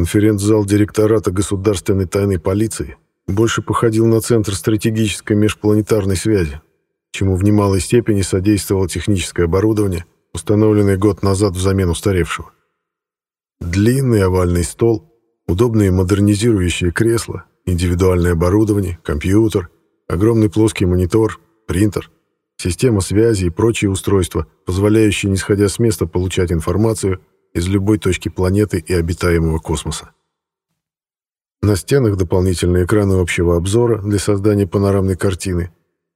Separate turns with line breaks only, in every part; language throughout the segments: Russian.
Конференц-зал директората государственной тайной полиции больше походил на центр стратегической межпланетарной связи, чему в немалой степени содействовало техническое оборудование, установленное год назад взамен устаревшего. Длинный овальный стол, удобные модернизирующие кресла, индивидуальное оборудование, компьютер, огромный плоский монитор, принтер, система связи и прочие устройства, позволяющие, не сходя с места, получать информацию из любой точки планеты и обитаемого космоса. На стенах дополнительные экраны общего обзора для создания панорамной картины.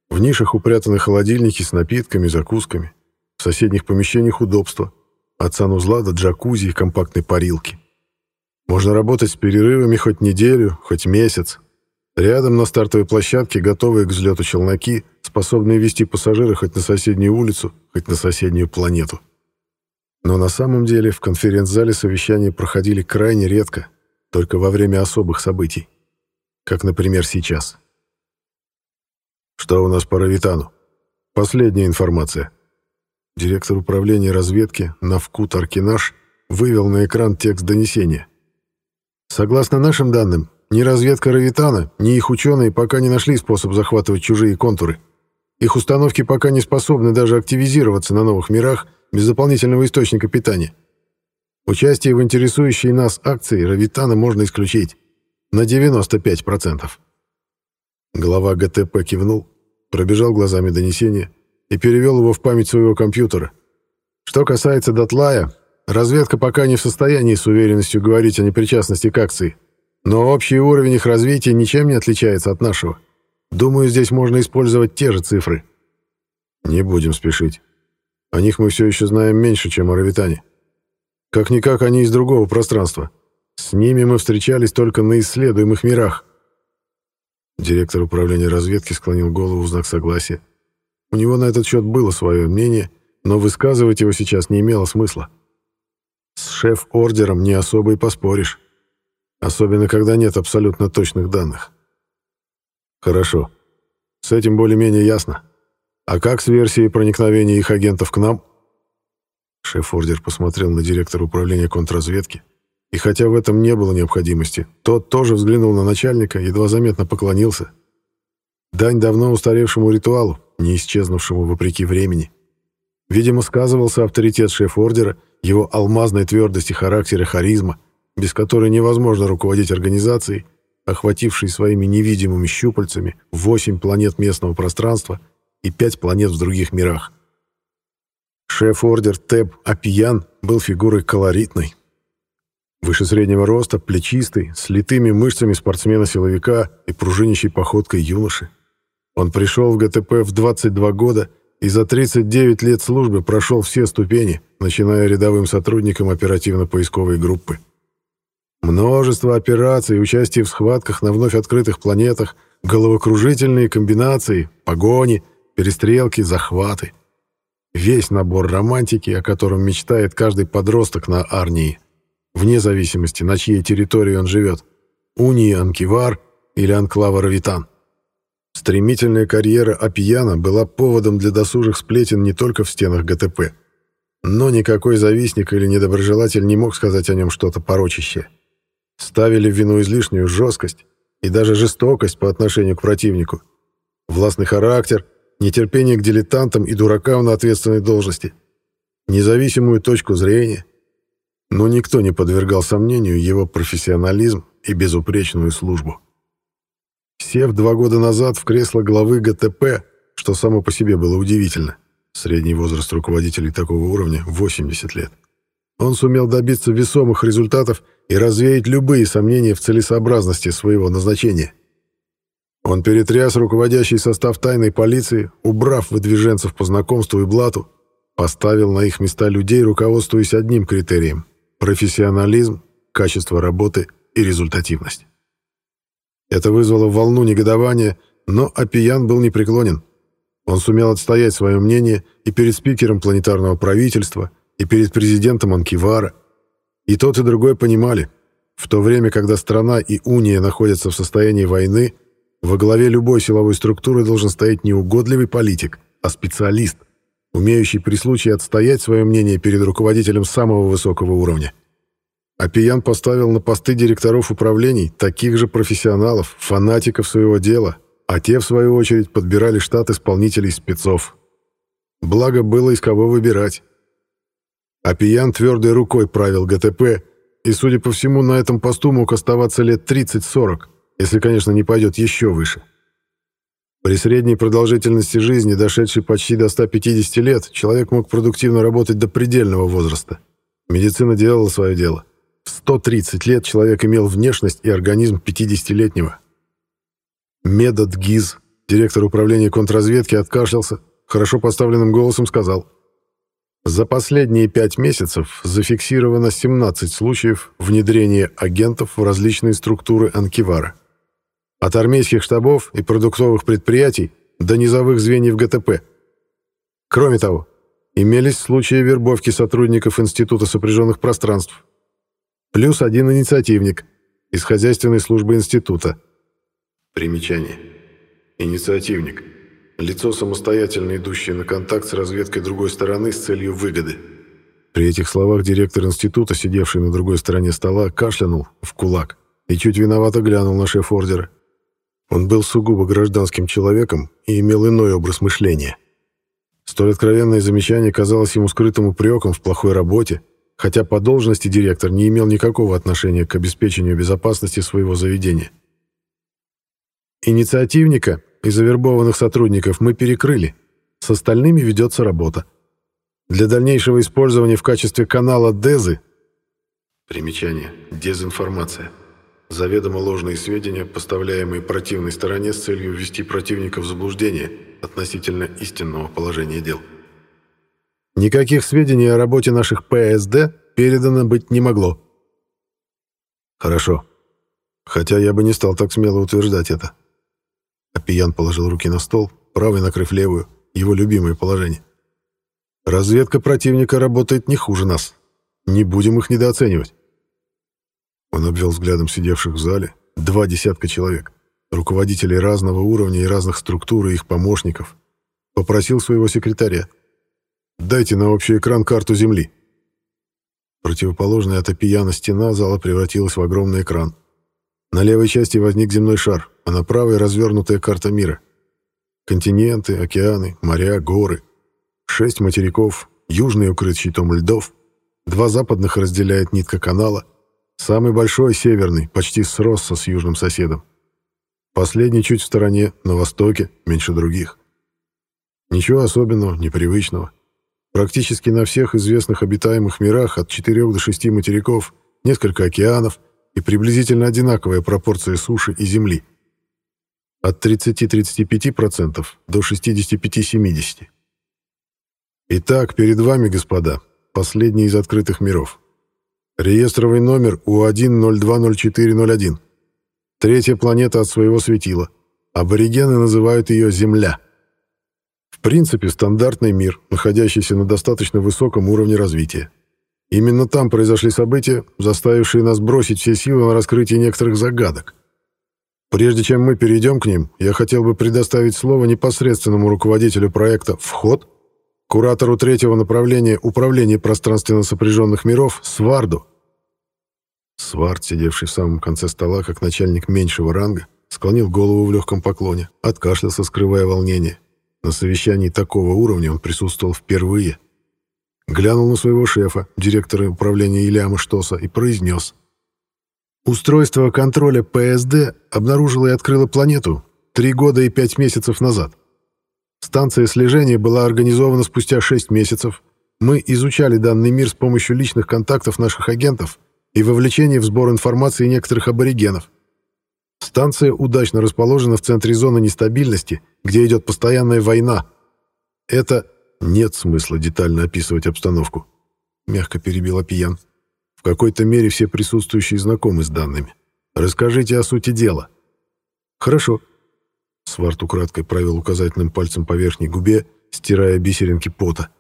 В нишах упрятаны холодильники с напитками, закусками. В соседних помещениях удобства. От санузла до джакузи и компактной парилки. Можно работать с перерывами хоть неделю, хоть месяц. Рядом на стартовой площадке готовые к взлету челноки, способные вести пассажира хоть на соседнюю улицу, хоть на соседнюю планету. Но на самом деле в конференц-зале совещания проходили крайне редко, только во время особых событий. Как, например, сейчас. Что у нас по Равитану? Последняя информация. Директор управления разведки Навкут Аркинаш вывел на экран текст донесения. Согласно нашим данным, ни разведка Равитана, ни их ученые пока не нашли способ захватывать чужие контуры. Их установки пока не способны даже активизироваться на новых мирах без дополнительного источника питания. Участие в интересующей нас акции Равитана можно исключить на 95%. Глава ГТП кивнул, пробежал глазами донесение и перевел его в память своего компьютера. Что касается Дотлая, разведка пока не в состоянии с уверенностью говорить о непричастности к акции, но общий уровень их развития ничем не отличается от нашего. Думаю, здесь можно использовать те же цифры. Не будем спешить. О них мы все еще знаем меньше, чем о Равитане. Как-никак они из другого пространства. С ними мы встречались только на исследуемых мирах. Директор управления разведки склонил голову в знак согласия. У него на этот счет было свое мнение, но высказывать его сейчас не имело смысла. С шеф-ордером не особо и поспоришь. Особенно, когда нет абсолютно точных данных. Хорошо. С этим более-менее ясно. А как с версией проникновения их агентов к нам? Шеф-ордер посмотрел на директора управления контрразведки, и хотя в этом не было необходимости, тот тоже взглянул на начальника, едва заметно поклонился. Дань давно устаревшему ритуалу, не исчезнувшему вопреки времени. Видимо, сказывался авторитет шеф-ордера, его алмазной твердости характера харизма, без которой невозможно руководить организацией, охватившей своими невидимыми щупальцами восемь планет местного пространства — и пять планет в других мирах. Шеф-ордер Теб Апиян был фигурой колоритной. Выше среднего роста, плечистый, с литыми мышцами спортсмена-силовика и пружинящей походкой юноши. Он пришел в ГТП в 22 года и за 39 лет службы прошел все ступени, начиная рядовым сотрудником оперативно-поисковой группы. Множество операций, участие в схватках на вновь открытых планетах, головокружительные комбинации, погони — перестрелки, захваты. Весь набор романтики, о котором мечтает каждый подросток на Арнии, вне зависимости, на чьей территории он живет, Унии Анкивар или Анклава Равитан. Стремительная карьера Апияна была поводом для досужих сплетен не только в стенах ГТП, но никакой завистник или недоброжелатель не мог сказать о нем что-то порочащее. Ставили в вину излишнюю жесткость и даже жестокость по отношению к противнику, властный характер нетерпение к дилетантам и дуракам на ответственной должности, независимую точку зрения. Но никто не подвергал сомнению его профессионализм и безупречную службу. Сев два года назад в кресло главы ГТП, что само по себе было удивительно, средний возраст руководителей такого уровня — 80 лет, он сумел добиться весомых результатов и развеять любые сомнения в целесообразности своего назначения — он перетряс руководящий состав тайной полиции, убрав выдвиженцев по знакомству и блату, поставил на их места людей, руководствуясь одним критерием – профессионализм, качество работы и результативность. Это вызвало волну негодования, но Апиян был непреклонен. Он сумел отстоять свое мнение и перед спикером планетарного правительства, и перед президентом Анкивара. И тот, и другой понимали, в то время, когда страна и уния находятся в состоянии войны – во главе любой силовой структуры должен стоять не угодливый политик, а специалист, умеющий при случае отстоять свое мнение перед руководителем самого высокого уровня. Апиян поставил на посты директоров управлений таких же профессионалов, фанатиков своего дела, а те, в свою очередь, подбирали штат исполнителей спецов. Благо было из кого выбирать. Апиян твердой рукой правил ГТП, и, судя по всему, на этом посту мог оставаться лет 30-40, если, конечно, не пойдет еще выше. При средней продолжительности жизни, дошедшей почти до 150 лет, человек мог продуктивно работать до предельного возраста. Медицина делала свое дело. В 130 лет человек имел внешность и организм 50-летнего. Медот Гиз, директор управления контрразведки, откашлялся, хорошо поставленным голосом сказал. За последние пять месяцев зафиксировано 17 случаев внедрения агентов в различные структуры Анкивара. От армейских штабов и продуктовых предприятий до низовых звеньев ГТП. Кроме того, имелись случаи вербовки сотрудников Института сопряженных пространств. Плюс один инициативник из хозяйственной службы института. Примечание. Инициативник. Лицо, самостоятельно идущее на контакт с разведкой другой стороны с целью выгоды. При этих словах директор института, сидевший на другой стороне стола, кашлянул в кулак и чуть виновато глянул на шеф ордера. Он был сугубо гражданским человеком и имел иной образ мышления. Столь откровенное замечание казалось ему скрытым упреком в плохой работе, хотя по должности директор не имел никакого отношения к обеспечению безопасности своего заведения. Инициативника и завербованных сотрудников мы перекрыли, с остальными ведется работа. Для дальнейшего использования в качестве канала ДЕЗы Примечание. Дезинформация заведомо ложные сведения, поставляемые противной стороне с целью ввести противника в заблуждение относительно истинного положения дел. Никаких сведений о работе наших ПСД передано быть не могло. Хорошо. Хотя я бы не стал так смело утверждать это. Апиян положил руки на стол, правой накрыв левую, его любимое положение. Разведка противника работает не хуже нас. Не будем их недооценивать. Он обвел взглядом сидевших в зале два десятка человек, руководителей разного уровня и разных структур и их помощников. Попросил своего секретаря. «Дайте на общий экран карту Земли». Противоположная от стена зала превратилась в огромный экран. На левой части возник земной шар, а на правой развернутая карта мира. Континенты, океаны, моря, горы. Шесть материков, южный укрыт щитом льдов, два западных разделяет нитка канала — Самый большой, северный, почти сросся с южным соседом. Последний чуть в стороне, на востоке, меньше других. Ничего особенного, непривычного. Практически на всех известных обитаемых мирах от 4 до 6 материков, несколько океанов и приблизительно одинаковая пропорция суши и земли. От 30-35% до 65-70%. Итак, перед вами, господа, последний из открытых миров. Реестровый номер У1020401. Третья планета от своего светила. Аборигены называют ее Земля. В принципе, стандартный мир, находящийся на достаточно высоком уровне развития. Именно там произошли события, заставившие нас бросить все силы на раскрытие некоторых загадок. Прежде чем мы перейдем к ним, я хотел бы предоставить слово непосредственному руководителю проекта «Вход» куратору третьего направления Управления пространственно сопряженных миров Сварду. Свард, сидевший в самом конце стола, как начальник меньшего ранга, склонил голову в легком поклоне, откашлялся, скрывая волнение. На совещании такого уровня он присутствовал впервые. Глянул на своего шефа, директора управления Ильяма Штоса, и произнес. «Устройство контроля ПСД обнаружило и открыло планету три года и пять месяцев назад. Станция слежения была организована спустя 6 месяцев. Мы изучали данный мир с помощью личных контактов наших агентов и вовлечения в сбор информации некоторых аборигенов. Станция удачно расположена в центре зоны нестабильности, где идет постоянная война. Это нет смысла детально описывать обстановку, мягко перебила Пиян. В какой-то мере все присутствующие знакомы с данными. Расскажите о сути дела. Хорошо, Сварт украдкой провел указательным пальцем по верхней губе, стирая бисеринки пота.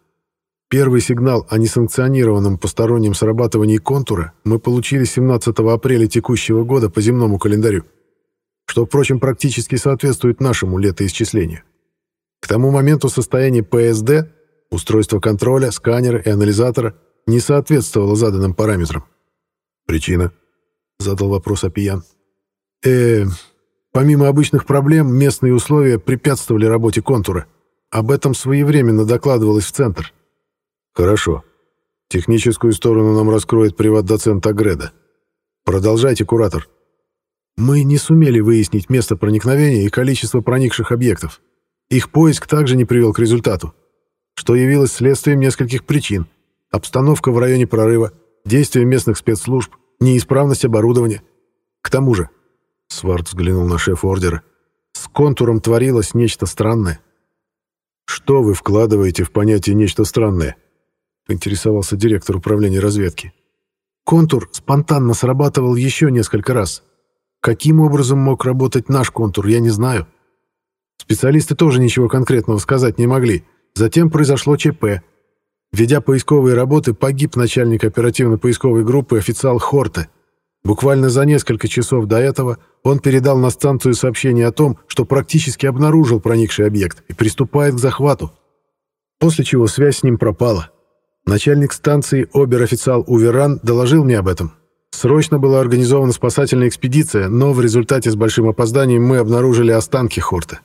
Первый сигнал о несанкционированном постороннем срабатывании контура мы получили 17 апреля текущего года по земному календарю, что, впрочем, практически соответствует нашему летоисчислению. К тому моменту состояние ПСД, устройство контроля, сканера и анализатора не соответствовало заданным параметрам. «Причина?» — задал вопрос Апиян. э помимо обычных проблем, местные условия препятствовали работе контура. Об этом своевременно докладывалось в центр». «Хорошо. Техническую сторону нам раскроет приват-доцент Агреда. Продолжайте, куратор». Мы не сумели выяснить место проникновения и количество проникших объектов. Их поиск также не привел к результату, что явилось следствием нескольких причин. Обстановка в районе прорыва, действия местных спецслужб, неисправность оборудования. К тому же, Сварт взглянул на шеф ордера, с контуром творилось нечто странное. «Что вы вкладываете в понятие «нечто странное»?» — поинтересовался директор управления разведки. «Контур спонтанно срабатывал еще несколько раз», Каким образом мог работать наш контур, я не знаю. Специалисты тоже ничего конкретного сказать не могли. Затем произошло ЧП. Ведя поисковые работы, погиб начальник оперативно-поисковой группы официал Хорте. Буквально за несколько часов до этого он передал на станцию сообщение о том, что практически обнаружил проникший объект и приступает к захвату. После чего связь с ним пропала. Начальник станции обер-официал Уверан доложил мне об этом. Срочно была организована спасательная экспедиция, но в результате с большим опозданием мы обнаружили останки Хорта.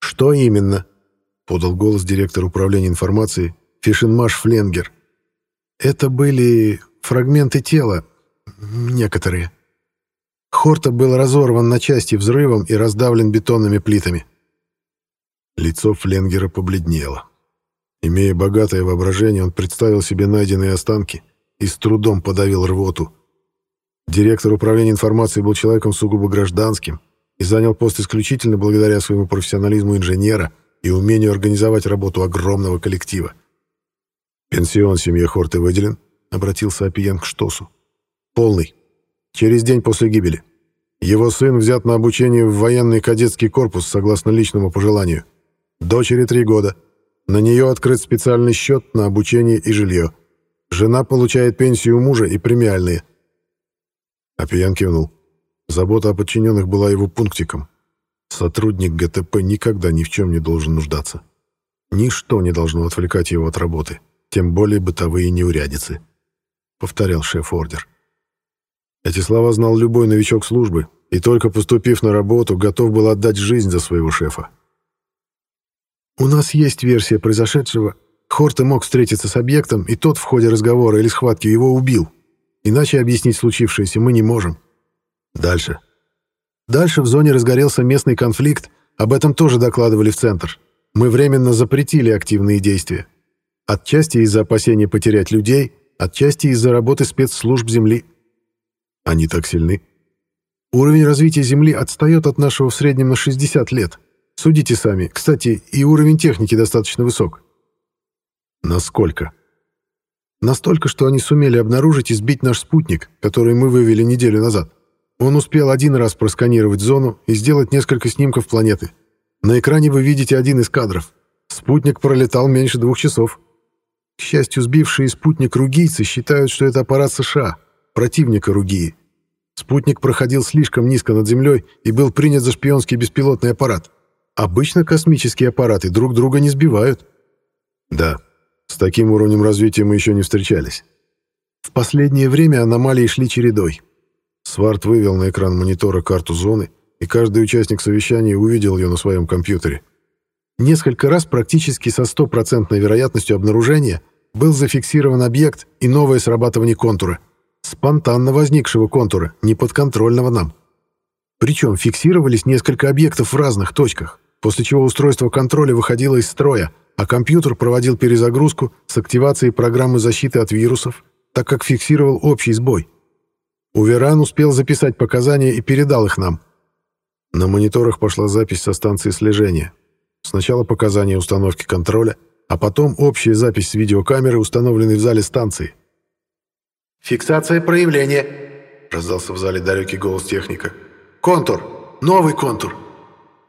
«Что именно?» — подал голос директор управления информацией Фишенмаш Фленгер. «Это были фрагменты тела, некоторые. Хорта был разорван на части взрывом и раздавлен бетонными плитами». Лицо Фленгера побледнело. Имея богатое воображение, он представил себе найденные останки и с трудом подавил рвоту — Директор управления информацией был человеком сугубо гражданским и занял пост исключительно благодаря своему профессионализму инженера и умению организовать работу огромного коллектива. «Пенсион семье Хорты выделен?» — обратился Апиен к Штосу. «Полный. Через день после гибели. Его сын взят на обучение в военный кадетский корпус согласно личному пожеланию. Дочери три года. На нее открыт специальный счет на обучение и жилье. Жена получает пенсию мужа и премиальные — Апиян кивнул. Забота о подчиненных была его пунктиком. Сотрудник ГТП никогда ни в чем не должен нуждаться. Ничто не должно отвлекать его от работы, тем более бытовые неурядицы. Повторял шеф-ордер. Эти слова знал любой новичок службы, и только поступив на работу, готов был отдать жизнь за своего шефа. «У нас есть версия произошедшего. Хорте мог встретиться с объектом, и тот в ходе разговора или схватки его убил», Иначе объяснить случившееся мы не можем. Дальше. Дальше в зоне разгорелся местный конфликт, об этом тоже докладывали в центр. Мы временно запретили активные действия. Отчасти из-за опасения потерять людей, отчасти из-за работы спецслужб Земли. Они так сильны. Уровень развития Земли отстает от нашего в среднем на 60 лет. Судите сами. Кстати, и уровень техники достаточно высок. Насколько? Настолько, что они сумели обнаружить и сбить наш спутник, который мы вывели неделю назад. Он успел один раз просканировать зону и сделать несколько снимков планеты. На экране вы видите один из кадров. Спутник пролетал меньше двух часов. К счастью, сбившие спутник ругийцы считают, что это аппарат США, противника Ругии. Спутник проходил слишком низко над Землей и был принят за шпионский беспилотный аппарат. Обычно космические аппараты друг друга не сбивают. Да, с таким уровнем развития мы еще не встречались. В последнее время аномалии шли чередой. Сварт вывел на экран монитора карту зоны, и каждый участник совещания увидел ее на своем компьютере. Несколько раз практически со стопроцентной вероятностью обнаружения был зафиксирован объект и новое срабатывание контура. Спонтанно возникшего контура, неподконтрольного нам. Причем фиксировались несколько объектов в разных точках, после чего устройство контроля выходило из строя — а компьютер проводил перезагрузку с активацией программы защиты от вирусов, так как фиксировал общий сбой. Уверан успел записать показания и передал их нам. На мониторах пошла запись со станции слежения. Сначала показания установки контроля, а потом общая запись с видеокамеры, установленной в зале станции.
«Фиксация проявления», — раздался в зале далекий голос техника. «Контур! Новый контур!»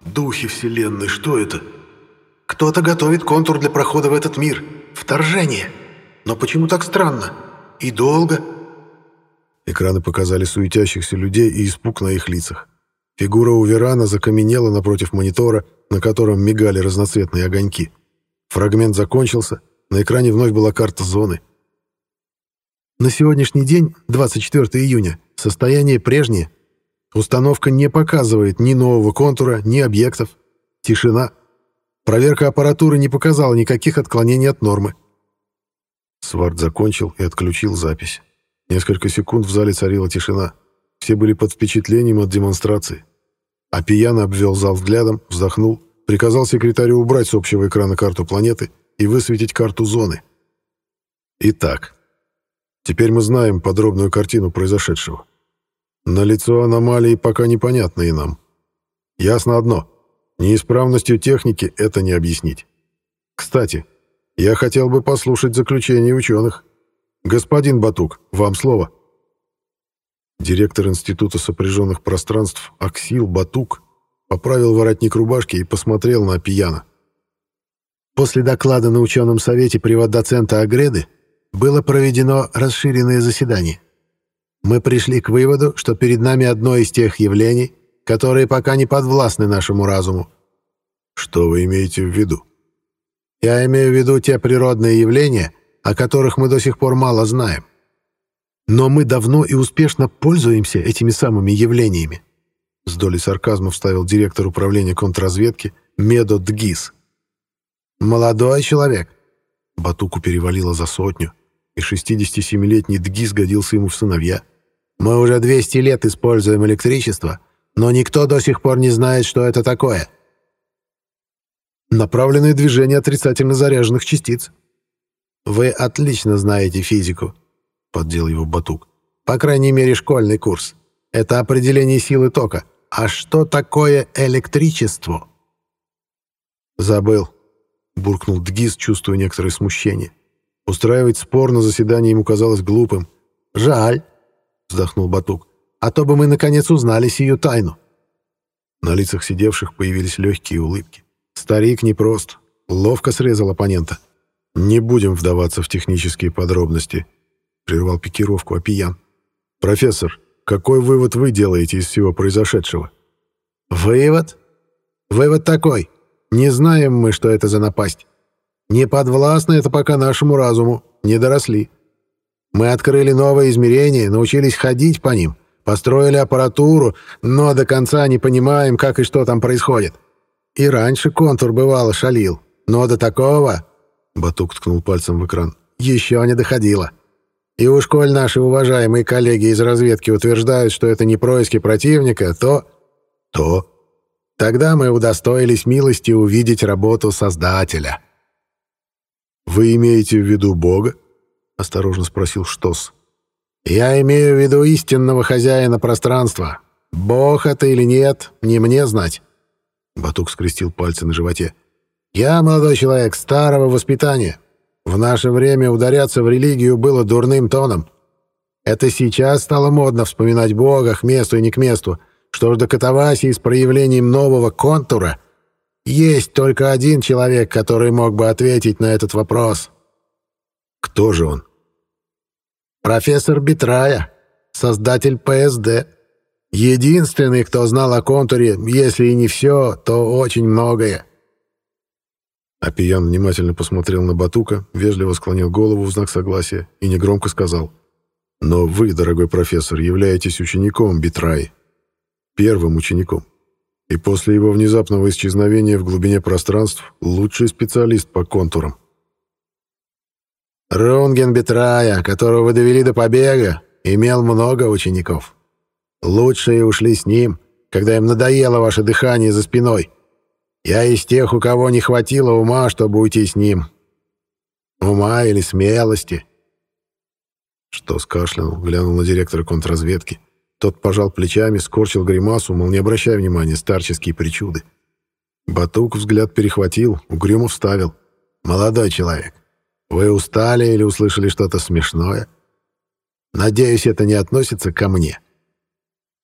«Духи Вселенной, что это?» Кто-то готовит контур для прохода в этот мир. Вторжение. Но почему так странно? И долго?»
Экраны показали суетящихся людей и испуг на их лицах. Фигура у Верана закаменела напротив монитора, на котором мигали разноцветные огоньки. Фрагмент закончился, на экране вновь была карта зоны.
На сегодняшний день, 24 июня, состояние прежнее. Установка не показывает ни нового контура, ни объектов. Тишина. Проверка аппаратуры не показала никаких отклонений от нормы.
Сварт закончил и отключил запись. Несколько секунд в зале царила тишина. Все были под впечатлением от демонстрации. А пьяно обвел зал взглядом, вздохнул, приказал секретарю убрать с общего экрана карту планеты и высветить карту зоны. Итак, Теперь мы знаем подробную картину произошедшего. На лицо аномалии пока непонятно и нам. Ясно одно. Неисправностью техники это не объяснить. Кстати, я хотел бы послушать заключение ученых. Господин Батук, вам слово. Директор Института сопряженных пространств Аксил Батук поправил воротник рубашки и посмотрел на Пияна.
После доклада на ученом совете приват-доцента Агреды было проведено расширенное заседание. Мы пришли к выводу, что перед нами одно из тех явлений, которые пока не подвластны нашему разуму.
Что вы имеете в виду?
Я имею в виду те природные явления, о которых мы до сих пор мало знаем. Но мы давно и успешно пользуемся этими самыми явлениями. С долей сарказма вставил директор управления контрразведки Медо Дгис. «Молодой человек!» Батуку перевалило за сотню и 67-летний Дги сгодился ему в сыновья. «Мы уже 200 лет используем электричество, но никто до сих пор не знает, что это такое».
«Направленное движение отрицательно заряженных частиц».
«Вы отлично знаете физику», — поддел его Батук. «По крайней мере, школьный курс. Это определение силы тока. А что такое электричество?»
«Забыл», — буркнул Дгиз, чувствуя некоторое смущение. Устраивать спор на заседании ему казалось глупым.
«Жаль», — вздохнул Батук, — «а то бы мы наконец узнали сию тайну».
На лицах сидевших появились легкие улыбки. Старик непрост, ловко срезал оппонента. «Не будем вдаваться в технические подробности», — прервал пикировку Апиян. «Профессор, какой вывод вы делаете из всего произошедшего?»
«Вывод? Вывод такой. Не знаем мы, что это за напасть. Не подвластно это пока нашему разуму, не доросли. Мы открыли новые измерения, научились ходить по ним, построили аппаратуру, но до конца не понимаем, как и что там происходит. И раньше контур бывало шалил, но до такого...» Батук ткнул пальцем в экран. «Еще не доходило. И уж коль наши уважаемые коллеги из разведки утверждают, что это не происки противника, то...»
«То...»
«Тогда мы удостоились милости увидеть работу Создателя».
«Вы имеете в виду Бога?» — осторожно спросил Штос.
«Я имею в виду истинного хозяина пространства. Бог это или нет, не мне знать». Батук скрестил пальцы на животе. «Я молодой человек старого воспитания. В наше время ударяться в религию было дурным тоном. Это сейчас стало модно вспоминать Бога к месту и не к месту. Что ж до катавасии с проявлением нового контура — есть только один человек, который мог бы ответить на этот вопрос.
Кто же он?
Профессор Битрая, создатель ПСД. Единственный, кто знал о контуре, если и не все, то очень многое.
Апиян внимательно посмотрел на Батука, вежливо склонил голову в знак согласия и негромко сказал. «Но вы, дорогой профессор, являетесь учеником Битраи. Первым учеником и после его внезапного исчезновения в глубине пространств лучший специалист по контурам.
Рунген Бетрая, которого вы довели до побега, имел много учеников. Лучшие ушли с ним, когда им надоело ваше дыхание за спиной. Я из тех, у кого не хватило ума, чтобы уйти с ним. Ума или смелости.
Что скашлянул, глянул на директора контрразведки. Тот пожал плечами, скорчил гримасу, мол, не обращай внимания, старческие причуды. Батук взгляд перехватил, угрюмо вставил. «Молодой человек, вы устали или услышали что-то смешное? Надеюсь, это не относится ко мне.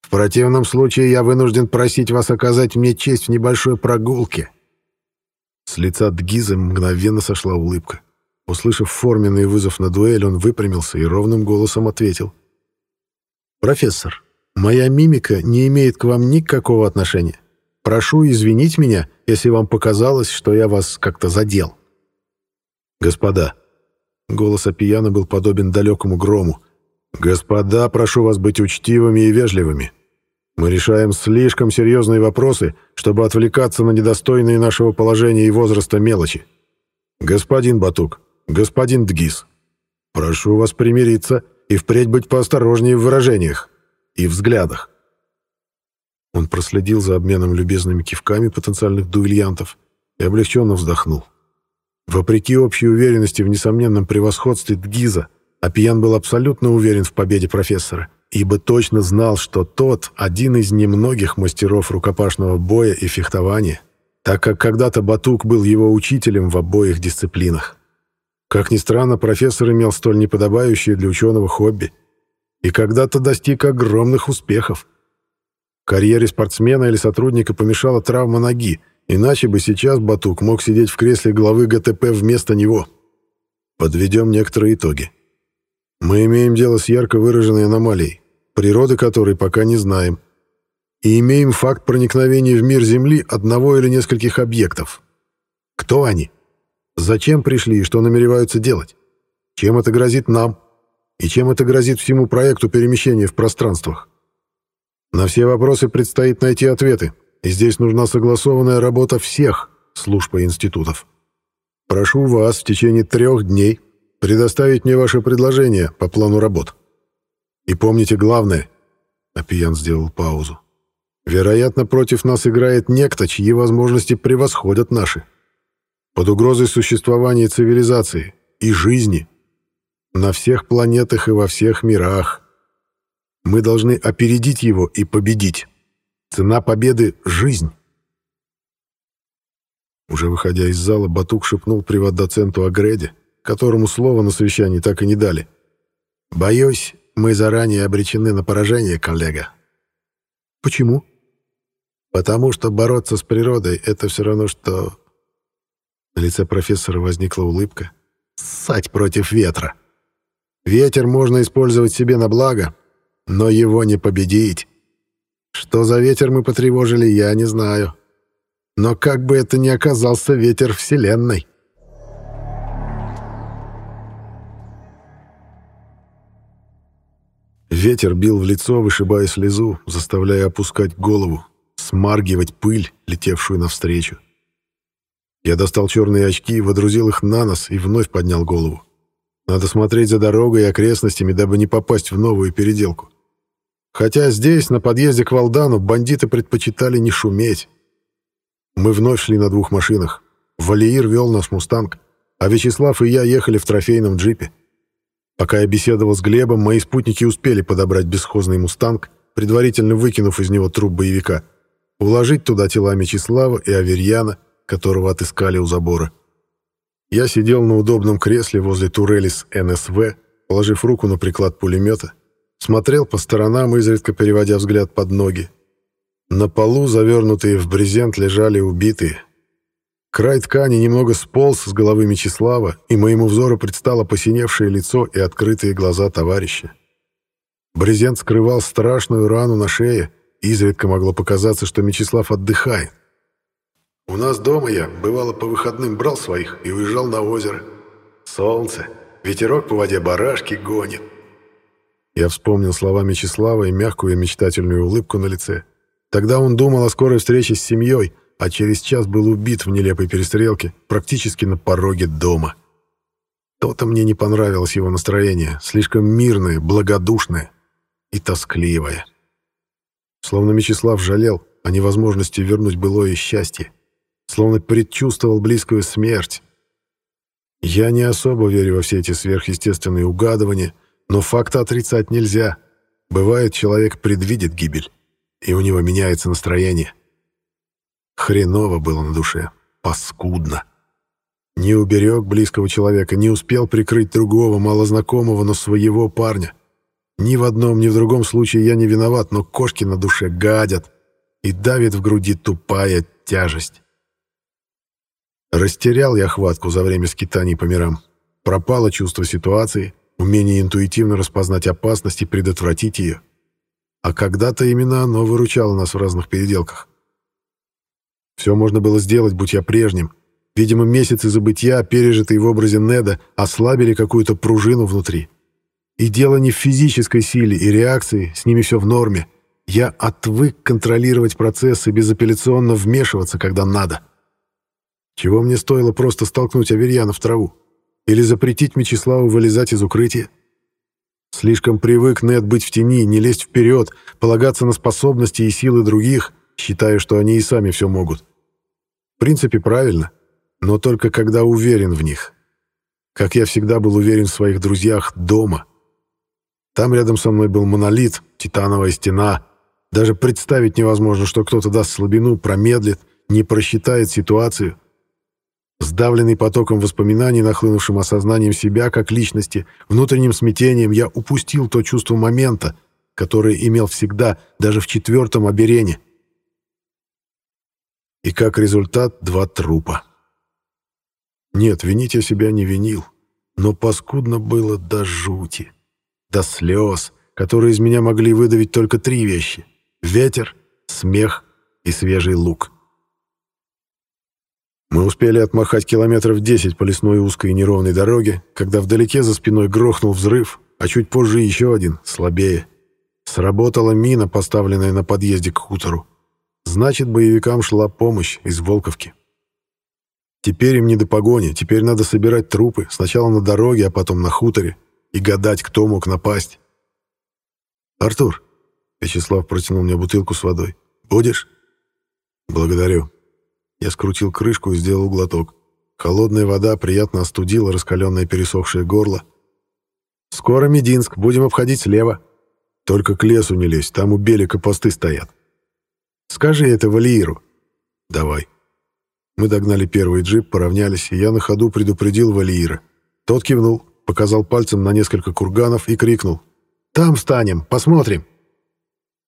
В противном случае я вынужден просить вас оказать мне честь в небольшой прогулке». С лица Дгиза мгновенно сошла улыбка. Услышав форменный вызов на дуэль, он выпрямился и ровным голосом ответил. «Профессор, моя мимика не имеет к вам никакого отношения. Прошу извинить меня, если вам показалось, что я вас как-то задел». «Господа», Голос Апияна был подобен далекому грому. «Господа, прошу вас быть учтивыми и вежливыми. Мы решаем слишком серьезные вопросы, чтобы отвлекаться на недостойные нашего положения и возраста мелочи. Господин Батук, господин Дгиз, прошу вас примириться и впредь быть поосторожнее в выражениях и взглядах. Он проследил за обменом любезными кивками потенциальных дуэльянтов и облегченно вздохнул. Вопреки общей уверенности в несомненном превосходстве Дгиза, Апиян был абсолютно уверен в победе профессора, ибо точно знал, что тот — один из немногих мастеров рукопашного боя и фехтования, так как когда-то Батук был его учителем в обоих дисциплинах. Как ни странно, профессор имел столь неподобающее для ученого хобби и когда-то достиг огромных успехов. Карьере спортсмена или сотрудника помешала травма ноги, иначе бы сейчас Батук мог сидеть в кресле главы ГТП вместо него. Подведем некоторые итоги. Мы имеем дело с ярко выраженной аномалией, природы которой пока не знаем, и имеем факт проникновения в мир Земли одного или нескольких объектов. Кто они? Зачем пришли и что намереваются делать? Чем это грозит нам? И чем это грозит всему проекту перемещения в пространствах? На все вопросы предстоит найти ответы, и здесь нужна согласованная работа всех служб и институтов. Прошу вас в течение трех дней предоставить мне ваше предложение по плану работ. И помните главное, Апиян сделал паузу. Вероятно, против нас играет некто, чьи возможности превосходят наши. Под угрозой существования цивилизации и жизни. На всех планетах и во всех мирах. Мы должны опередить его и победить. Цена победы — жизнь. Уже выходя из зала, Батук шепнул приват-доценту о Греде, которому слово на совещании так и не дали. «Боюсь, мы заранее обречены на поражение, коллега». «Почему?» «Потому что бороться с природой — это все равно, что...» На лице профессора возникла улыбка. «Ссать против ветра. Ветер можно использовать себе на благо, но его не победить. Что за ветер мы потревожили, я не знаю. Но как бы это ни оказался ветер Вселенной. Ветер бил в лицо, вышибая слезу, заставляя опускать голову, смаргивать пыль, летевшую навстречу. Я достал черные очки, водрузил их на нос и вновь поднял голову. Надо смотреть за дорогой и окрестностями, дабы не попасть в новую переделку. Хотя здесь, на подъезде к Валдану, бандиты предпочитали не шуметь. Мы вновь шли на двух машинах. Валиир вел наш «Мустанг», а Вячеслав и я ехали в трофейном джипе. Пока я беседовал с Глебом, мои спутники успели подобрать бесхозный «Мустанг», предварительно выкинув из него труп боевика, уложить туда тела Мечислава и Аверьяна, которого отыскали у забора. Я сидел на удобном кресле возле турели с НСВ, положив руку на приклад пулемета, смотрел по сторонам, изредка переводя взгляд под ноги. На полу, завернутые в брезент, лежали убитые. Край ткани немного сполз с головы Мечислава, и моему взору предстало посиневшее лицо и открытые глаза товарища. Брезент скрывал страшную рану на шее, изредка могло показаться, что Мечислав отдыхает. У нас дома я, бывало, по выходным брал своих и уезжал на озеро. Солнце, ветерок по воде барашки гонит. Я вспомнил слова Мечислава и мягкую мечтательную улыбку на лице. Тогда он думал о скорой встрече с семьей, а через час был убит в нелепой перестрелке, практически на пороге дома. То-то мне не понравилось его настроение, слишком мирное, благодушное и тоскливое. Словно Мечислав жалел о невозможности вернуть былое счастье, словно предчувствовал близкую смерть. Я не особо верю во все эти сверхъестественные угадывания, но факта отрицать нельзя. Бывает, человек предвидит гибель, и у него меняется настроение. Хреново было на душе, паскудно. Не уберег близкого человека, не успел прикрыть другого, малознакомого, но своего парня. Ни в одном, ни в другом случае я не виноват, но кошки на душе гадят и давит в груди тупая тяжесть. Растерял я хватку за время скитаний по мирам. Пропало чувство ситуации, умение интуитивно распознать опасность и предотвратить ее. А когда-то именно оно выручало нас в разных переделках. Все можно было сделать, будь я прежним, Видимо, месяцы забытья, пережитые в образе Неда, ослабили какую-то пружину внутри. И дело не в физической силе и реакции, с ними все в норме. Я отвык контролировать процессы, безапелляционно вмешиваться, когда надо. Чего мне стоило просто столкнуть Аверьяна в траву? Или запретить Мечиславу вылезать из укрытия? Слишком привык Нед быть в тени, не лезть вперед, полагаться на способности и силы других, считая, что они и сами все могут. В принципе, правильно, но только когда уверен в них. Как я всегда был уверен в своих друзьях дома. Там рядом со мной был монолит, титановая стена. Даже представить невозможно, что кто-то даст слабину, промедлит, не просчитает ситуацию. Сдавленный потоком воспоминаний, нахлынувшим осознанием себя как личности, внутренним смятением, я упустил то чувство момента, которое имел всегда, даже в четвертом оберене. И как результат два трупа. Нет, винить я себя не винил, но паскудно было до жути, до слез, которые из меня могли выдавить только три вещи — ветер, смех и свежий лук. Мы успели отмахать километров 10 по лесной узкой и неровной дороге, когда вдалеке за спиной грохнул взрыв, а чуть позже еще один, слабее. Сработала мина, поставленная на подъезде к хутору. Значит, боевикам шла помощь из Волковки. Теперь им не до погони, теперь надо собирать трупы, сначала на дороге, а потом на хуторе, и гадать, кто мог напасть. «Артур», — Вячеслав протянул мне бутылку с водой, — «будешь?» «Благодарю», я скрутил крышку и сделал глоток. Холодная вода приятно остудила раскаленное пересохшее горло. «Скоро Мединск, будем обходить слева. Только к лесу не лезь, там у Белика посты стоят. Скажи это Валииру». «Давай». Мы догнали первый джип, поравнялись, и я на ходу предупредил Валиира. Тот кивнул, показал пальцем на несколько курганов и крикнул. «Там встанем, посмотрим».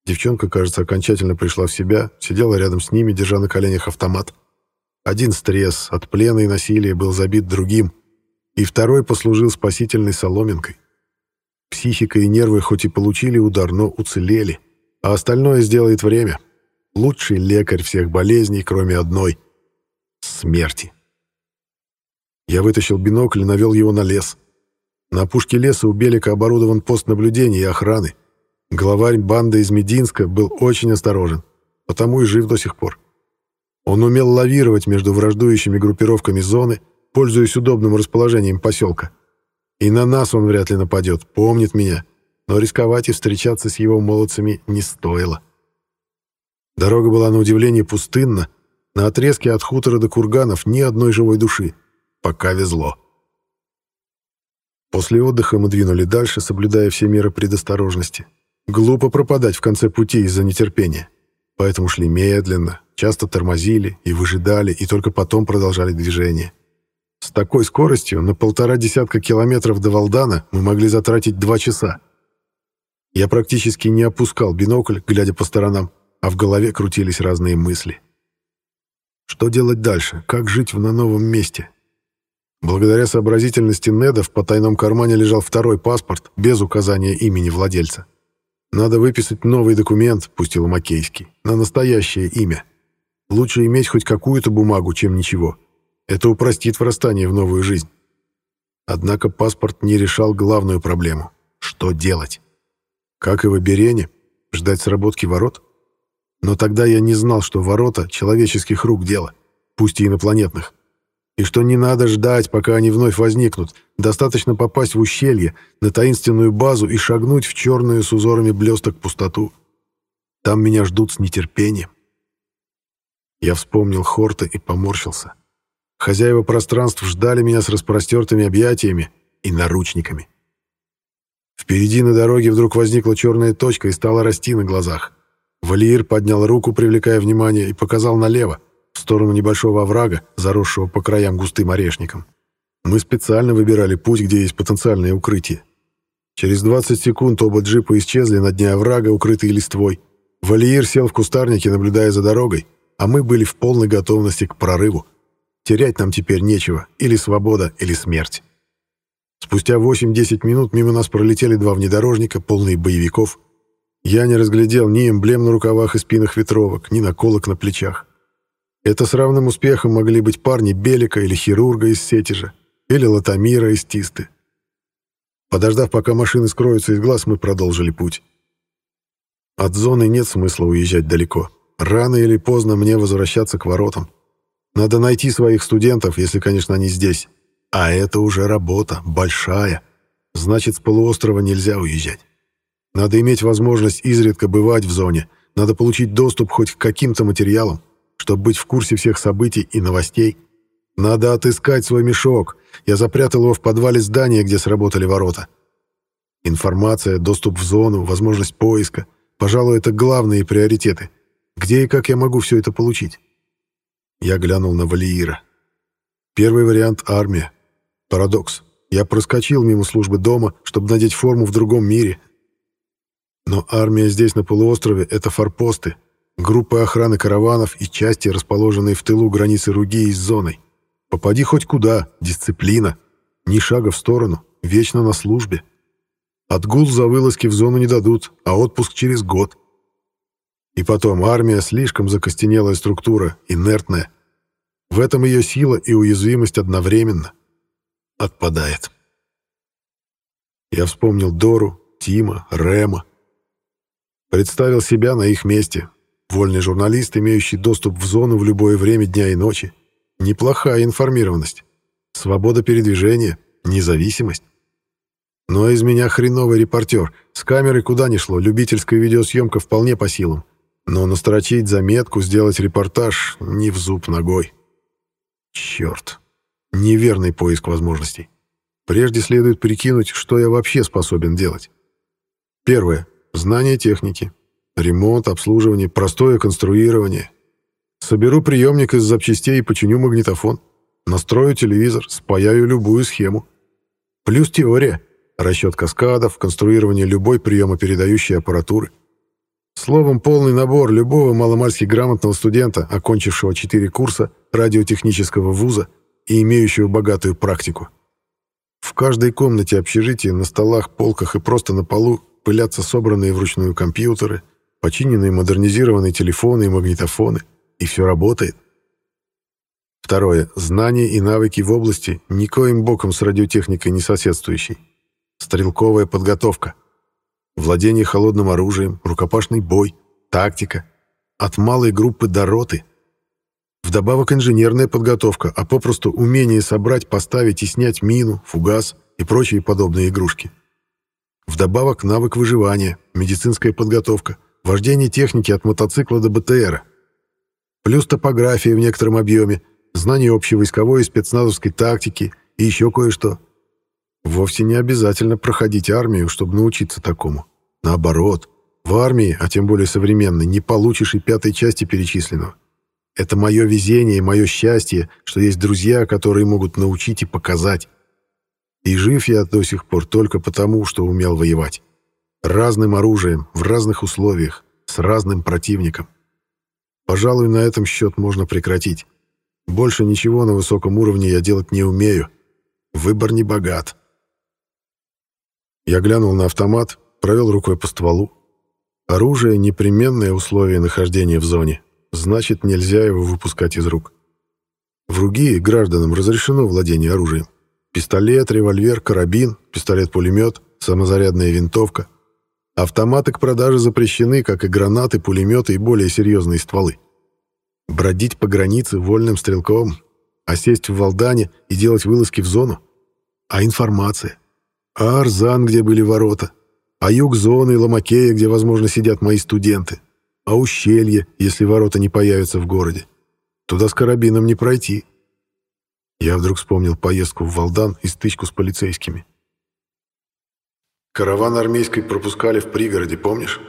Девчонка, кажется, окончательно пришла в себя, сидела рядом с ними, держа на коленях автомат. Один стресс от плена и насилия был забит другим, и второй послужил спасительной соломинкой. Психика и нервы хоть и получили удар, но уцелели, а остальное сделает время. Лучший лекарь всех болезней, кроме одной — смерти. Я вытащил бинокль и навел его на лес. На опушке леса у Белика оборудован пост наблюдения и охраны. Главарь банды из Мединска был очень осторожен, потому и жив до сих пор. Он умел лавировать между враждующими группировками зоны, пользуясь удобным расположением поселка. И на нас он вряд ли нападет, помнит меня, но рисковать и встречаться с его молодцами не стоило. Дорога была на удивление пустынна, на отрезке от хутора до курганов ни одной живой души. Пока везло. После отдыха мы двинули дальше, соблюдая все меры предосторожности. Глупо пропадать в конце пути из-за нетерпения. Поэтому шли медленно, часто тормозили и выжидали, и только потом продолжали движение. С такой скоростью на полтора десятка километров до Валдана мы могли затратить два часа. Я практически не опускал бинокль, глядя по сторонам, а в голове крутились разные мысли. Что делать дальше? Как жить на новом месте? Благодаря сообразительности Неда в потайном кармане лежал второй паспорт без указания имени владельца. Надо выписать новый документ, пусть и ломакейский, на настоящее имя. Лучше иметь хоть какую-то бумагу, чем ничего. Это упростит врастание в новую жизнь. Однако паспорт не решал главную проблему. Что делать? Как и в Оберене? Ждать сработки ворот? Но тогда я не знал, что ворота — человеческих рук дело, пусть и инопланетных и что не надо ждать, пока они вновь возникнут. Достаточно попасть в ущелье, на таинственную базу и шагнуть в черную с узорами блесток пустоту. Там меня ждут с нетерпением. Я вспомнил Хорта и поморщился. Хозяева пространств ждали меня с распростертыми объятиями и наручниками. Впереди на дороге вдруг возникла черная точка и стала расти на глазах. Валиир поднял руку, привлекая внимание, и показал налево в сторону небольшого оврага, заросшего по краям густым орешником. Мы специально выбирали путь, где есть потенциальное укрытие. Через 20 секунд оба джипа исчезли на дне оврага, укрытые листвой. Валиир сел в кустарнике, наблюдая за дорогой, а мы были в полной готовности к прорыву. Терять нам теперь нечего, или свобода, или смерть. Спустя 8-10 минут мимо нас пролетели два внедорожника, полные боевиков. Я не разглядел ни эмблем на рукавах и спинах ветровок, ни наколок на плечах. Это с равным успехом могли быть парни Белика или хирурга из Сетежа, или Латамира из Тисты. Подождав, пока машины скроются из глаз, мы продолжили путь. От зоны нет смысла уезжать далеко. Рано или поздно мне возвращаться к воротам. Надо найти своих студентов, если, конечно, они здесь. А это уже работа, большая. Значит, с полуострова нельзя уезжать. Надо иметь возможность изредка бывать в зоне. Надо получить доступ хоть к каким-то материалам, чтобы быть в курсе всех событий и новостей. Надо отыскать свой мешок. Я запрятал его в подвале здания, где сработали ворота. Информация, доступ в зону, возможность поиска. Пожалуй, это главные приоритеты. Где и как я могу все это получить? Я глянул на Валиира. Первый вариант — армия. Парадокс. Я проскочил мимо службы дома, чтобы надеть форму в другом мире. Но армия здесь, на полуострове, — это форпосты, группы охраны караванов и части, расположенные в тылу границы Ругии с зоной. Попади хоть куда, дисциплина. Ни шага в сторону, вечно на службе. Отгул за вылазки в зону не дадут, а отпуск через год. И потом, армия слишком закостенелая структура, инертная. В этом ее сила и уязвимость одновременно. Отпадает. Я вспомнил Дору, Тима, Рема. Представил себя на их месте. Вольный журналист, имеющий доступ в зону в любое время дня и ночи. Неплохая информированность. Свобода передвижения, независимость. Но из меня хреновый репортер. С камерой куда ни шло, любительская видеосъемка вполне по силам. Но настрочить заметку, сделать репортаж не в зуб ногой. Черт. Неверный поиск возможностей. Прежде следует прикинуть, что я вообще способен делать. Первое. Знание техники. Ремонт, обслуживание, простое конструирование. Соберу приемник из запчастей и починю магнитофон. Настрою телевизор, спаяю любую схему. Плюс теория. Расчет каскадов, конструирование любой приемопередающей аппаратуры. Словом, полный набор любого маломальски грамотного студента, окончившего 4 курса радиотехнического вуза и имеющего богатую практику. В каждой комнате общежития на столах, полках и просто на полу пылятся собранные вручную компьютеры, починенные модернизированные телефоны и магнитофоны, и все работает. Второе. Знания и навыки в области, никоим боком с радиотехникой не соседствующей. Стрелковая подготовка – владение холодным оружием, рукопашный бой, тактика. От малой группы до роты. Вдобавок инженерная подготовка, а попросту умение собрать, поставить и снять мину, фугас и прочие подобные игрушки. Вдобавок навык выживания, медицинская подготовка, вождение техники от мотоцикла до БТРа. Плюс топография в некотором объеме, знание общевойсковой и спецназовской тактики и еще кое-что – Вовсе не обязательно проходить армию, чтобы научиться такому. Наоборот, в армии, а тем более современной, не получишь и пятой части перечисленного. Это мое везение и мое счастье, что есть друзья, которые могут научить и показать. И жив я до сих пор только потому, что умел воевать. Разным оружием, в разных условиях, с разным противником. Пожалуй, на этом счет можно прекратить. Больше ничего на высоком уровне я делать не умею. Выбор не богат. Я глянул на автомат, провел рукой по стволу. Оружие — непременное условие нахождения в зоне. Значит, нельзя его выпускать из рук. В Ругии гражданам разрешено владение оружием. Пистолет, револьвер, карабин, пистолет-пулемет, самозарядная винтовка. Автоматы к продаже запрещены, как и гранаты, пулеметы и более серьезные стволы. Бродить по границе вольным стрелком, а сесть в Валдане и делать вылазки в зону? А информация? А Арзан, где были ворота? А юг зоны и Ломакея, где, возможно, сидят мои студенты? А ущелье, если ворота не появятся в городе? Туда с карабином не пройти. Я вдруг вспомнил поездку в Валдан и стычку с полицейскими. Караван армейской пропускали в пригороде, помнишь?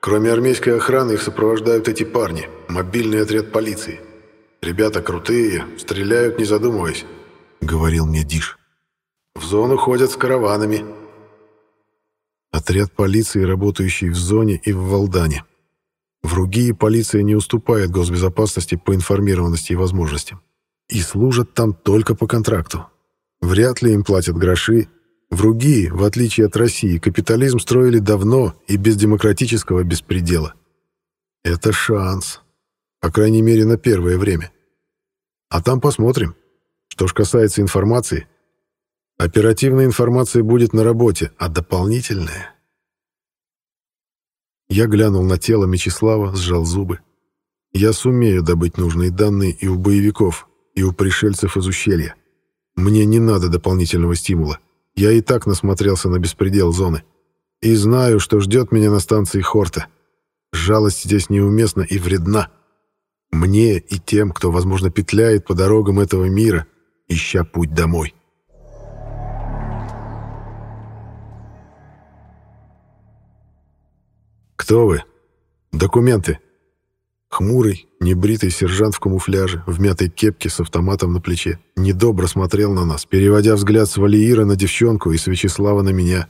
Кроме армейской охраны их сопровождают эти парни, мобильный отряд полиции. Ребята крутые, стреляют не задумываясь, — говорил мне Диш. В зону ходят с караванами. Отряд полиции, работающий в зоне и в Валдане. В Ругии полиция не уступает госбезопасности по информированности и возможностям. И служат там только по контракту. Вряд ли им платят гроши. В Ругии, в отличие от России, капитализм строили давно и без демократического беспредела. Это шанс. По крайней мере, на первое время. А там посмотрим. Что ж касается информации, оперативная информация будет на работе, а дополнительная... Я глянул на тело Мечислава, сжал зубы. Я сумею добыть нужные данные и у боевиков, и у пришельцев из ущелья. Мне не надо дополнительного стимула. Я и так насмотрелся на беспредел зоны. И знаю, что ждет меня на станции Хорта. Жалость здесь неуместна и вредна. Мне и тем, кто, возможно, петляет по дорогам этого мира, ища путь домой. «Кто вы? Документы?» Хмурый, небритый сержант в камуфляже, в мятой кепке с автоматом на плече, недобро смотрел на нас, переводя взгляд с Валиира на девчонку и с Вячеслава на меня.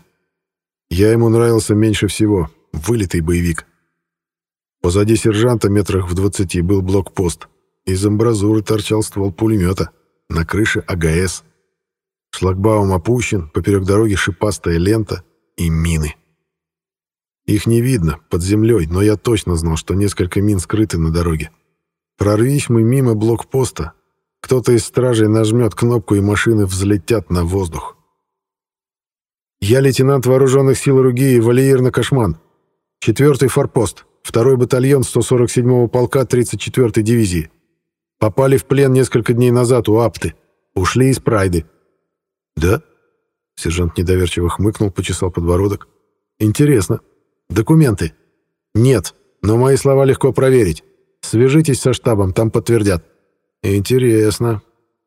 Я ему нравился меньше всего, вылитый боевик. Позади сержанта метрах в двадцати был блокпост. Из амбразуры торчал ствол пулемета. На крыше АГС. Шлагбаум опущен, поперек дороги шипастая лента и мины. Их не видно, под землей, но я точно знал, что несколько мин скрыты на дороге. Прорвись мы мимо блокпоста, кто-то из стражей нажмет кнопку, и машины взлетят на воздух. Я лейтенант вооруженных сил Ругии Валиир Накашман. Четвертый форпост, второй батальон 147-го полка 34-й дивизии. Попали в плен несколько дней назад у Апты. Ушли из Прайды. «Да?» Сержант недоверчиво хмыкнул, почесал подбородок. «Интересно. Документы? Нет, но мои слова легко проверить. Свяжитесь со штабом, там подтвердят. Интересно,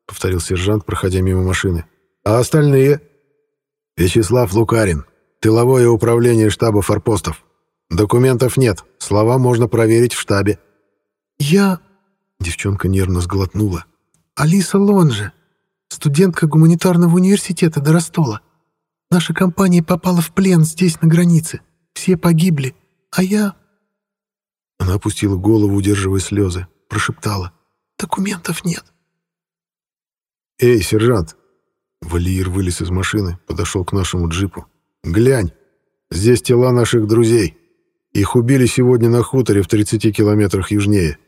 повторил сержант, проходя мимо машины. А остальные? Вячеслав Лукарин, тыловое управление штаба форпостов. Документов нет, слова можно проверить в штабе.
Я... Девчонка нервно сглотнула. Алиса Лонже, студентка гуманитарного университета Доростола. Наша компания попала в плен здесь, на границе. Все погибли, а я...»
Она опустила голову, удерживая слезы, прошептала.
«Документов нет».
«Эй, сержант!» Валиир вылез из машины, подошел к нашему джипу. «Глянь, здесь тела наших друзей. Их убили сегодня на хуторе в 30 километрах южнее.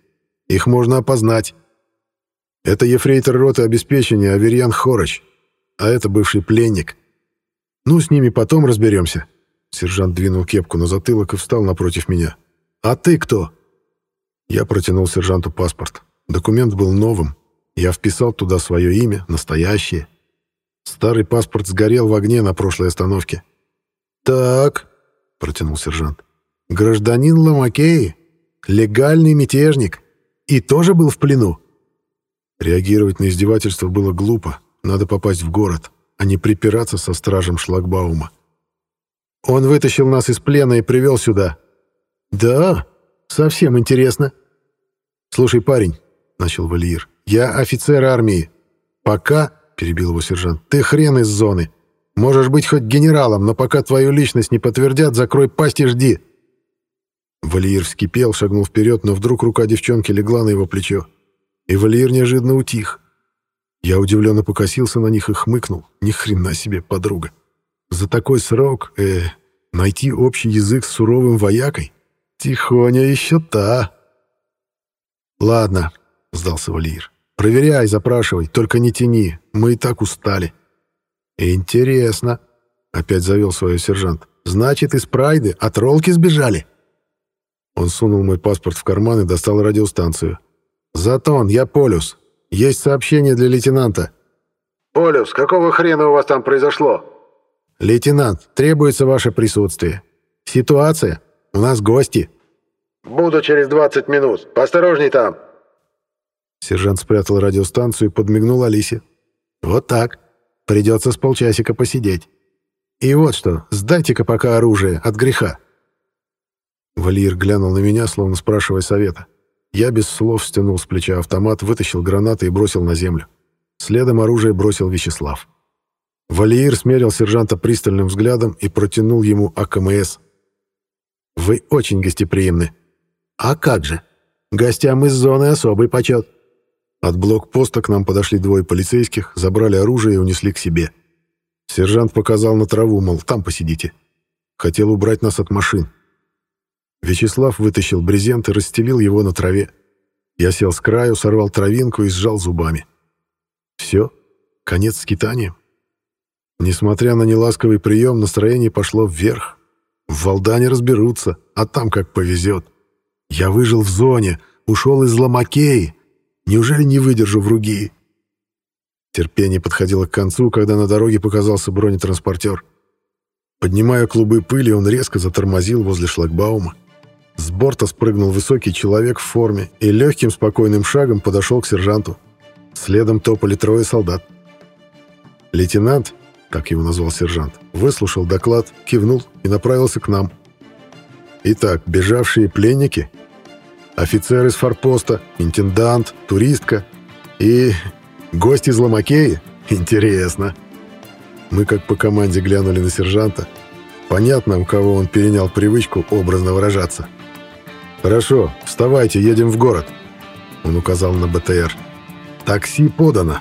Их можно опознать. Это ефрейтор роты обеспечения Аверьян Хороч, а это бывший пленник. Ну, с ними потом разберемся. Сержант двинул кепку на затылок и встал напротив меня. «А ты кто?» Я протянул сержанту паспорт. Документ был новым. Я вписал туда свое имя, настоящее. Старый паспорт сгорел в огне на прошлой остановке. «Так», — протянул сержант, — «гражданин Ламакеи, легальный мятежник, и тоже был в плену?» Реагировать на издевательство было глупо. Надо попасть в город, а не припираться со стражем шлагбаума. Он вытащил нас из плена и привел сюда. Да, совсем интересно. Слушай, парень, начал Валиир, я офицер армии. Пока, перебил его сержант, ты хрен из зоны. Можешь быть хоть генералом, но пока твою личность не подтвердят, закрой пасть и жди. Валиир вскипел, шагнул вперед, но вдруг рука девчонки легла на его плечо. И Валиир неожиданно утих. Я удивленно покосился на них и хмыкнул. Ни хрена себе, подруга. За такой срок, э, найти общий язык с суровым воякой? Тихоня еще та. Ладно, сдался Валиир. Проверяй, запрашивай, только не тяни, мы и так устали. Интересно, опять завел свой сержант. Значит, из Прайды от ролки сбежали? Он сунул мой паспорт в карман и достал радиостанцию. «Затон, я Полюс. Есть сообщение для лейтенанта».
«Полюс, какого хрена у вас там произошло?»
«Лейтенант, требуется ваше присутствие. Ситуация. У нас гости».
«Буду через 20 минут. Поосторожней там».
Сержант спрятал радиостанцию и подмигнул Алисе. «Вот так. Придется с полчасика посидеть. И вот что, сдайте-ка пока оружие от греха». Валиер глянул на меня, словно спрашивая совета. Я без слов стянул с плеча автомат, вытащил гранаты и бросил на землю. Следом оружие бросил Вячеслав. Валиир смерил сержанта пристальным взглядом и протянул ему АКМС. «Вы очень гостеприимны». «А как же? Гостям из зоны особый почет». От блокпоста к нам подошли двое полицейских, забрали оружие и унесли к себе. Сержант показал на траву, мол, там посидите. Хотел убрать нас от машин. Вячеслав вытащил брезент и расстелил его на траве. Я сел с краю, сорвал травинку и сжал зубами. Все, конец скитания. Несмотря на неласковый прием, настроение пошло вверх. В Валдане разберутся, а там как повезет. Я выжил в зоне, ушел из Ламакеи. Неужели не выдержу в Ругии? Терпение подходило к концу, когда на дороге показался бронетранспортер. Поднимая клубы пыли, он резко затормозил возле шлагбаума. С борта спрыгнул высокий человек в форме и легким спокойным шагом подошел к сержанту. Следом топали трое солдат. Лейтенант, как его назвал сержант, выслушал доклад, кивнул и направился к нам. Итак, бежавшие пленники, офицер из форпоста, интендант, туристка и гость из Ломакеи? Интересно. Мы как по команде глянули на сержанта. Понятно, у кого он перенял привычку образно выражаться. «Хорошо, вставайте, едем в город», — он указал на БТР. «Такси подано».